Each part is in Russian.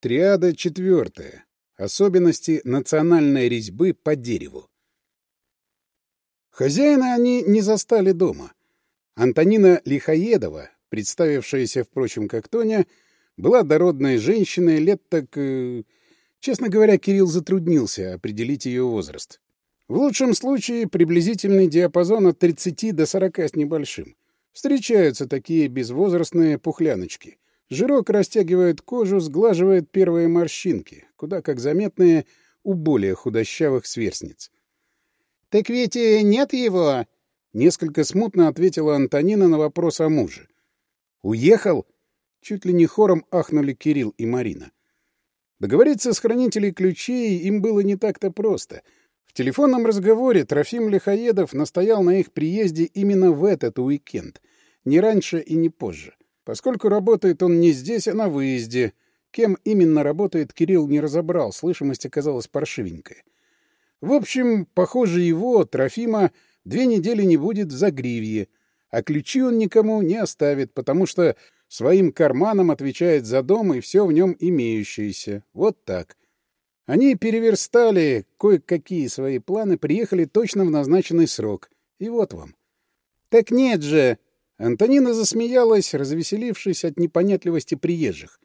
Триада четвертая. Особенности национальной резьбы по дереву. Хозяина они не застали дома. Антонина Лихоедова, представившаяся, впрочем, как Тоня, была дородной женщиной лет так... Э, честно говоря, Кирилл затруднился определить ее возраст. В лучшем случае приблизительный диапазон от 30 до 40 с небольшим. Встречаются такие безвозрастные пухляночки — Жирок растягивает кожу, сглаживает первые морщинки, куда как заметные у более худощавых сверстниц. — Так ведь нет его? — несколько смутно ответила Антонина на вопрос о муже. — Уехал? — чуть ли не хором ахнули Кирилл и Марина. Договориться с хранителей ключей им было не так-то просто. В телефонном разговоре Трофим Лихоедов настоял на их приезде именно в этот уикенд, не раньше и не позже. Поскольку работает он не здесь, а на выезде. Кем именно работает, Кирилл не разобрал, слышимость оказалась паршивенькой. В общем, похоже, его, Трофима, две недели не будет в Загривье, а ключи он никому не оставит, потому что своим карманом отвечает за дом и все в нем имеющееся. Вот так. Они переверстали кое-какие свои планы, приехали точно в назначенный срок. И вот вам. — Так нет же! Антонина засмеялась, развеселившись от непонятливости приезжих.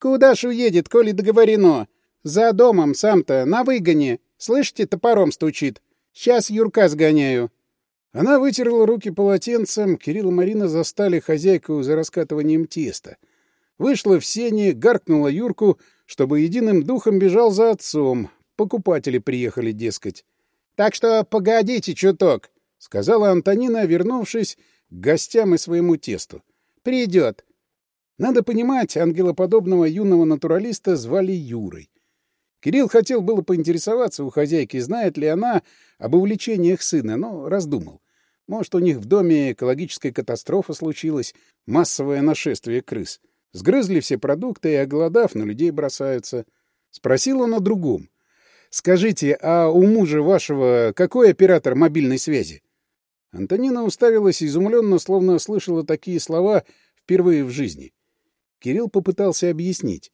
«Куда ж уедет, коли договорено? За домом сам-то, на выгоне. Слышите, топором стучит. Сейчас Юрка сгоняю». Она вытерла руки полотенцем, Кирилл и Марина застали хозяйку за раскатыванием теста. Вышла в сене, гаркнула Юрку, чтобы единым духом бежал за отцом. Покупатели приехали, дескать. — Так что погодите чуток, — сказала Антонина, вернувшись, гостям и своему тесту. «Придет!» Надо понимать, ангелоподобного юного натуралиста звали Юрой. Кирилл хотел было поинтересоваться у хозяйки, знает ли она об увлечениях сына, но раздумал. Может, у них в доме экологическая катастрофа случилась, массовое нашествие крыс. Сгрызли все продукты и, оголодав, на людей бросаются. Спросил он о другом. «Скажите, а у мужа вашего какой оператор мобильной связи?» Антонина уставилась изумленно, словно слышала такие слова впервые в жизни. Кирилл попытался объяснить.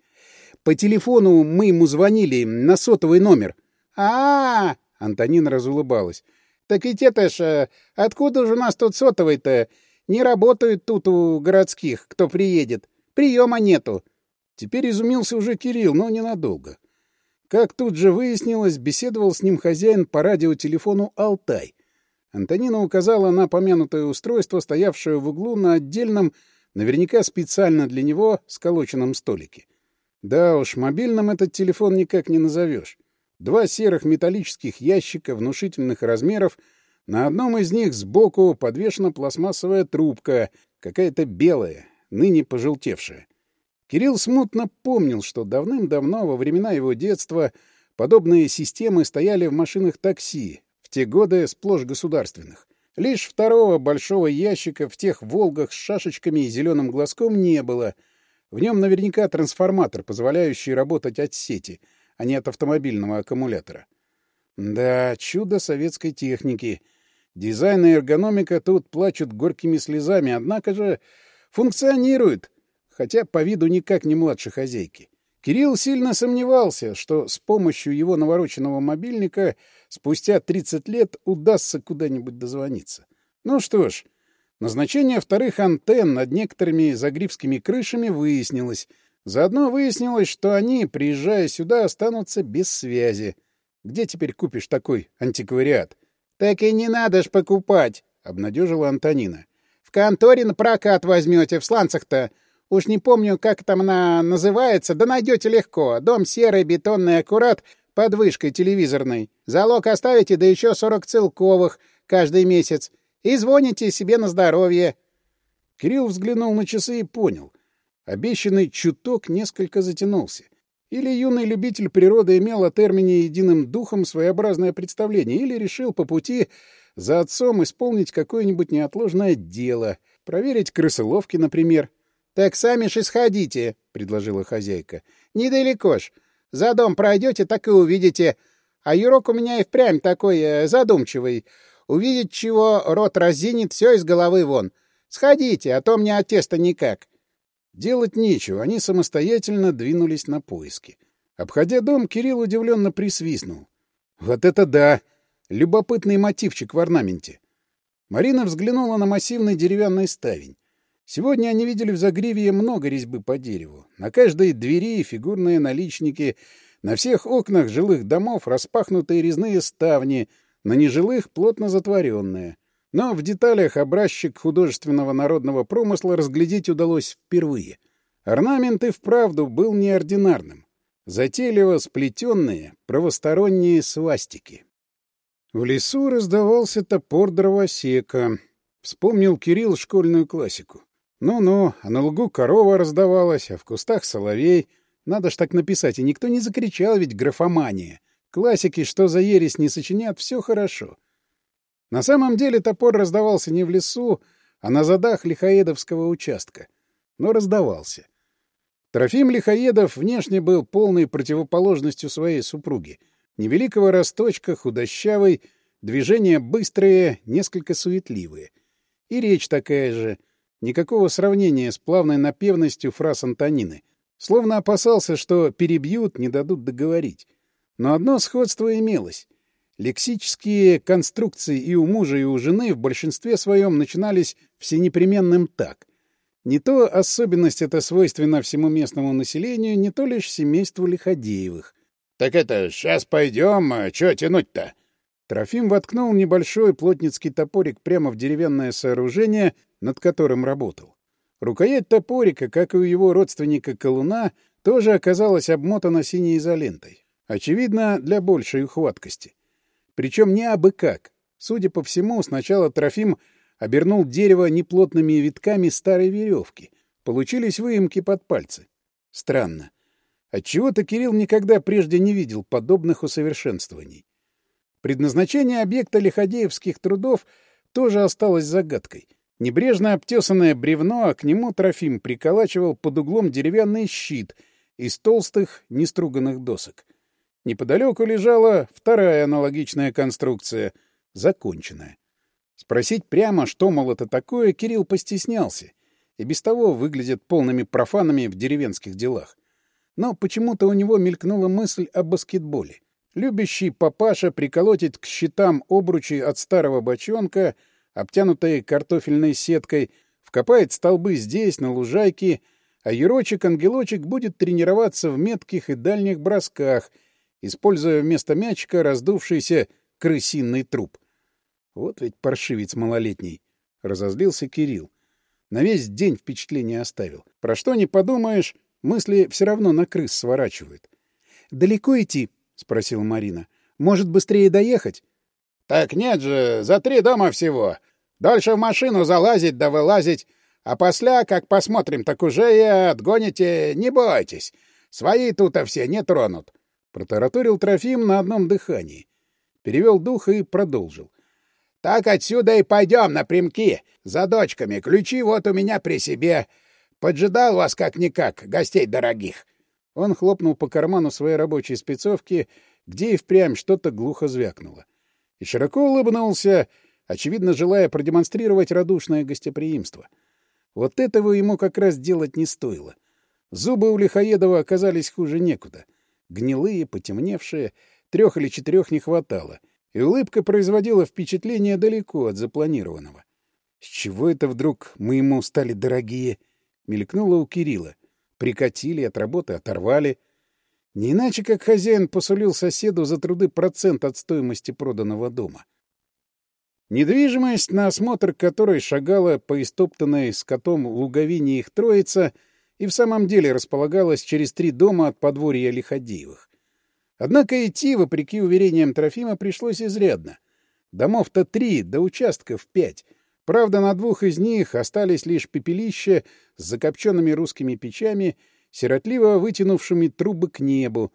«По телефону мы ему звонили, на сотовый номер». «А-а-а!» — Антонина разулыбалась. «Так ведь это ж... Э, откуда же у нас тут сотовый-то? Не работают тут у городских, кто приедет. Приема нету». Теперь изумился уже Кирилл, но ненадолго. Как тут же выяснилось, беседовал с ним хозяин по радиотелефону «Алтай», Антонина указала на помянутое устройство, стоявшее в углу на отдельном, наверняка специально для него, сколоченном столике. Да уж, мобильным этот телефон никак не назовешь. Два серых металлических ящика внушительных размеров, на одном из них сбоку подвешена пластмассовая трубка, какая-то белая, ныне пожелтевшая. Кирилл смутно помнил, что давным-давно, во времена его детства, подобные системы стояли в машинах такси, те годы сплошь государственных. Лишь второго большого ящика в тех «Волгах» с шашечками и зеленым глазком не было. В нем наверняка трансформатор, позволяющий работать от сети, а не от автомобильного аккумулятора. Да, чудо советской техники. Дизайн и эргономика тут плачут горькими слезами, однако же функционирует, хотя по виду никак не младше хозяйки. Кирилл сильно сомневался, что с помощью его навороченного мобильника спустя 30 лет удастся куда-нибудь дозвониться. Ну что ж, назначение вторых антенн над некоторыми загривскими крышами выяснилось. Заодно выяснилось, что они, приезжая сюда, останутся без связи. Где теперь купишь такой антиквариат? — Так и не надо ж покупать, — обнадежила Антонина. — В конторе на прокат возьмете, в сланцах-то. Уж не помню, как там она называется, да найдете легко. Дом серый, бетонный, аккурат, под вышкой телевизорной. Залог оставите, да еще 40 целковых каждый месяц. И звоните себе на здоровье. Кирилл взглянул на часы и понял. Обещанный чуток несколько затянулся. Или юный любитель природы имел о термине «единым духом» своеобразное представление, или решил по пути за отцом исполнить какое-нибудь неотложное дело, проверить крысоловки, например. «Так сами же сходите», — предложила хозяйка. «Недалеко ж. За дом пройдете, так и увидите. А Юрок у меня и впрямь такой э, задумчивый. Увидеть чего, рот разинит, все из головы вон. Сходите, а то мне от теста никак». Делать нечего, они самостоятельно двинулись на поиски. Обходя дом, Кирилл удивленно присвистнул. «Вот это да! Любопытный мотивчик в орнаменте!» Марина взглянула на массивный деревянный ставень. Сегодня они видели в Загривье много резьбы по дереву. На каждой двери фигурные наличники, на всех окнах жилых домов распахнутые резные ставни, на нежилых плотно затворенные. Но в деталях образчик художественного народного промысла разглядеть удалось впервые. Орнамент и вправду был неординарным. Затейливо сплетенные правосторонние свастики. В лесу раздавался топор дровосека. Вспомнил Кирилл школьную классику. Ну-ну, на лугу корова раздавалась, а в кустах соловей. Надо ж так написать, и никто не закричал, ведь графомания. Классики, что за ересь не сочинят, все хорошо. На самом деле топор раздавался не в лесу, а на задах Лихоедовского участка. Но раздавался. Трофим Лихоедов внешне был полной противоположностью своей супруги. Невеликого росточка, худощавый, движения быстрые, несколько суетливые. И речь такая же — Никакого сравнения с плавной напевностью фраз Антонины. Словно опасался, что перебьют, не дадут договорить. Но одно сходство имелось. Лексические конструкции и у мужа, и у жены в большинстве своем начинались всенепременным «так». Не то особенность эта свойственна всему местному населению, не то лишь семейству Лиходеевых. — Так это, сейчас пойдем, а чё тянуть-то? Трофим воткнул небольшой плотницкий топорик прямо в деревянное сооружение, над которым работал. Рукоять топорика, как и у его родственника Колуна, тоже оказалась обмотана синей изолентой. Очевидно, для большей ухваткости. Причем не абы как. Судя по всему, сначала Трофим обернул дерево неплотными витками старой веревки. Получились выемки под пальцы. Странно. Отчего-то Кирилл никогда прежде не видел подобных усовершенствований. Предназначение объекта лиходеевских трудов тоже осталось загадкой — Небрежно обтесанное бревно, а к нему Трофим приколачивал под углом деревянный щит из толстых, неструганных досок. Неподалеку лежала вторая аналогичная конструкция, законченная. Спросить прямо, что, мол, это такое, Кирилл постеснялся. И без того выглядит полными профанами в деревенских делах. Но почему-то у него мелькнула мысль о баскетболе. Любящий папаша приколотит к щитам обручи от старого бочонка — обтянутые картофельной сеткой, вкопает столбы здесь, на лужайке, а ерочек-ангелочек будет тренироваться в метких и дальних бросках, используя вместо мячика раздувшийся крысиный труп. Вот ведь паршивец малолетний, — разозлился Кирилл. На весь день впечатление оставил. Про что не подумаешь, мысли все равно на крыс сворачивают. — Далеко идти? — спросила Марина. — Может, быстрее доехать? — Так нет же, за три дома всего. Дольше в машину залазить да вылазить, а после, как посмотрим, так уже и отгоните, не бойтесь. Свои тут а все не тронут. Протараторил Трофим на одном дыхании. Перевел дух и продолжил. Так отсюда и пойдем напрямки, за дочками. Ключи вот у меня при себе. Поджидал вас как-никак, гостей дорогих. Он хлопнул по карману своей рабочей спецовки, где и впрямь что-то глухо звякнуло. И широко улыбнулся, — очевидно желая продемонстрировать радушное гостеприимство. Вот этого ему как раз делать не стоило. Зубы у Лихоедова оказались хуже некуда. Гнилые, потемневшие, трех или четырех не хватало. И улыбка производила впечатление далеко от запланированного. «С чего это вдруг мы ему стали дорогие?» — мелькнуло у Кирилла. Прикатили, от работы оторвали. Не иначе, как хозяин посулил соседу за труды процент от стоимости проданного дома. — Недвижимость, на осмотр которой шагала по истоптанной с котом луговине их троица, и в самом деле располагалась через три дома от подворья Лиходеевых. Однако идти, вопреки уверениям Трофима, пришлось изрядно. Домов-то три, до участков пять. Правда, на двух из них остались лишь пепелища с закопченными русскими печами, сиротливо вытянувшими трубы к небу.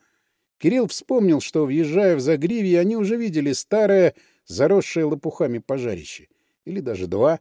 Кирилл вспомнил, что, въезжая в Загривье, они уже видели старое заросшие лопухами пожарище, или даже два.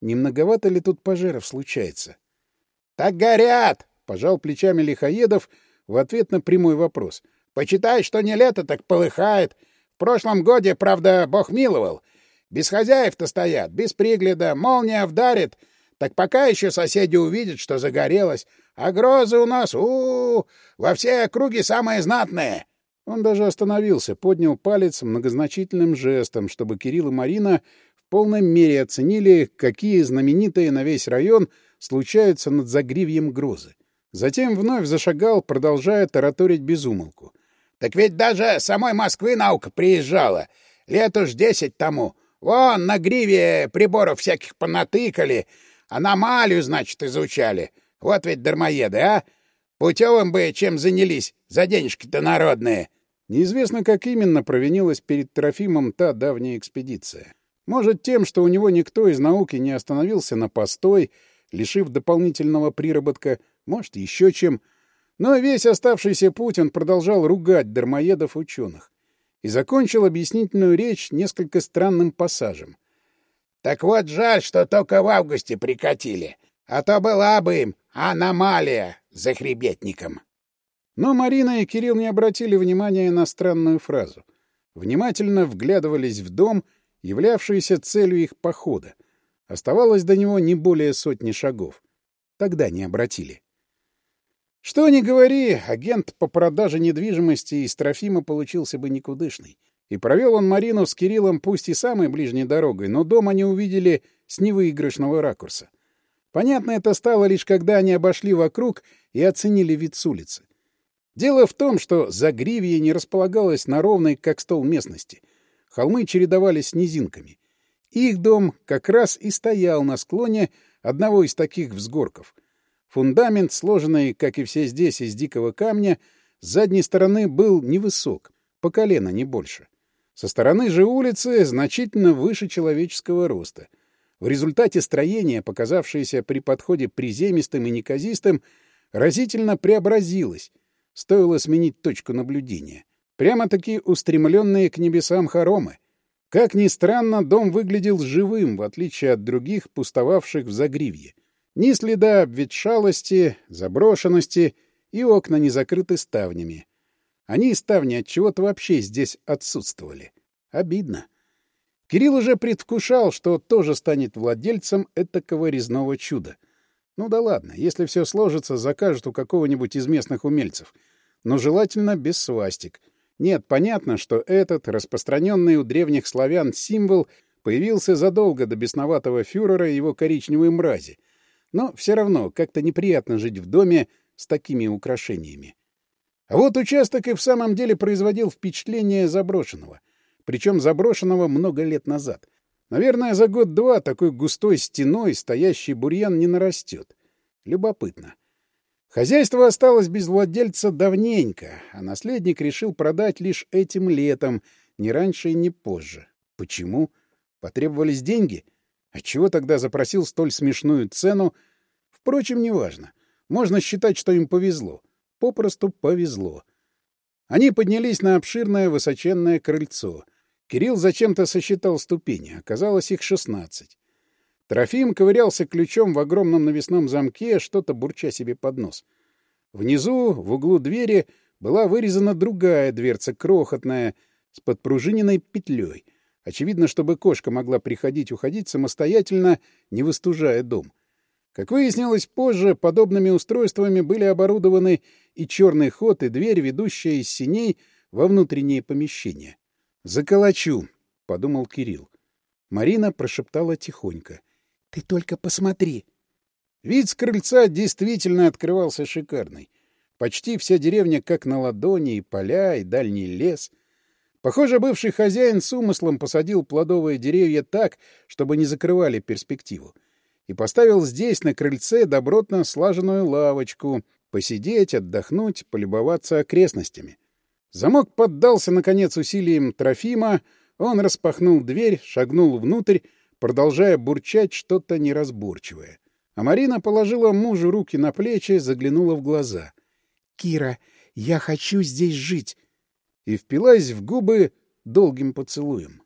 Не многовато ли тут пожаров случается? — Так горят! — пожал плечами Лихоедов в ответ на прямой вопрос. — Почитай, что не лето, так полыхает. В прошлом годе, правда, бог миловал. Без хозяев-то стоят, без пригляда, молния вдарит. Так пока еще соседи увидят, что загорелось. А грозы у нас, у, -у, -у во все округе самые знатные. — он даже остановился, поднял палец многозначительным жестом, чтобы Кирилл и Марина в полной мере оценили, какие знаменитые на весь район случаются над загривьем грозы. Затем вновь зашагал, продолжая тараторить безумолку. «Так ведь даже самой Москвы наука приезжала. Лет уж десять тому. Вон на гриве приборов всяких понатыкали. Аномалию, значит, изучали. Вот ведь дармоеды, а! Путевым бы чем занялись, за денежки-то народные. Неизвестно, как именно провинилась перед Трофимом та давняя экспедиция. Может, тем, что у него никто из науки не остановился на постой, лишив дополнительного приработка, может, еще чем. Но весь оставшийся путь он продолжал ругать дармоедов-ученых и закончил объяснительную речь несколько странным пассажем. «Так вот жаль, что только в августе прикатили, а то была бы им аномалия за хребетником». Но Марина и Кирилл не обратили внимания на странную фразу. Внимательно вглядывались в дом, являвшийся целью их похода. Оставалось до него не более сотни шагов. Тогда не обратили. Что ни говори, агент по продаже недвижимости из Трофима получился бы никудышный. И провел он Марину с Кириллом пусть и самой ближней дорогой, но дом они увидели с невыигрышного ракурса. Понятно это стало лишь, когда они обошли вокруг и оценили вид с улицы. Дело в том, что Загривье не располагалось на ровной, как стол, местности. Холмы чередовались с низинками. Их дом как раз и стоял на склоне одного из таких взгорков. Фундамент, сложенный, как и все здесь, из дикого камня, с задней стороны был невысок, по колено, не больше. Со стороны же улицы значительно выше человеческого роста. В результате строение, показавшееся при подходе приземистым и неказистым, разительно преобразилось — Стоило сменить точку наблюдения. Прямо-таки устремленные к небесам хоромы. Как ни странно, дом выглядел живым, в отличие от других, пустовавших в загривье. Ни следа обветшалости, заброшенности, и окна не закрыты ставнями. Они и ставни от чего-то вообще здесь отсутствовали. Обидно. Кирилл уже предвкушал, что тоже станет владельцем этакого резного чуда. Ну да ладно, если все сложится, закажут у какого-нибудь из местных умельцев — но желательно без свастик. Нет, понятно, что этот, распространенный у древних славян символ, появился задолго до бесноватого фюрера и его коричневой мрази. Но все равно как-то неприятно жить в доме с такими украшениями. А вот участок и в самом деле производил впечатление заброшенного. Причем заброшенного много лет назад. Наверное, за год-два такой густой стеной стоящий бурьян не нарастет. Любопытно. — Хозяйство осталось без владельца давненько, а наследник решил продать лишь этим летом, ни раньше и ни позже. Почему? Потребовались деньги? Отчего тогда запросил столь смешную цену? Впрочем, неважно. Можно считать, что им повезло. Попросту повезло. Они поднялись на обширное высоченное крыльцо. Кирилл зачем-то сосчитал ступени. Оказалось, их шестнадцать. Трофим ковырялся ключом в огромном навесном замке, что-то бурча себе под нос. Внизу, в углу двери, была вырезана другая дверца, крохотная, с подпружиненной петлей. Очевидно, чтобы кошка могла приходить-уходить самостоятельно, не выстужая дом. Как выяснилось позже, подобными устройствами были оборудованы и черный ход, и дверь, ведущая из синей во внутренние помещения. «Заколочу», — подумал Кирилл. Марина прошептала тихонько. Ты только посмотри!» Вид с крыльца действительно открывался шикарный. Почти вся деревня как на ладони, и поля, и дальний лес. Похоже, бывший хозяин с умыслом посадил плодовые деревья так, чтобы не закрывали перспективу. И поставил здесь, на крыльце, добротно слаженную лавочку, посидеть, отдохнуть, полюбоваться окрестностями. Замок поддался, наконец, усилиям Трофима, он распахнул дверь, шагнул внутрь продолжая бурчать что-то неразборчивое. А Марина положила мужу руки на плечи, и заглянула в глаза. «Кира, я хочу здесь жить!» И впилась в губы долгим поцелуем.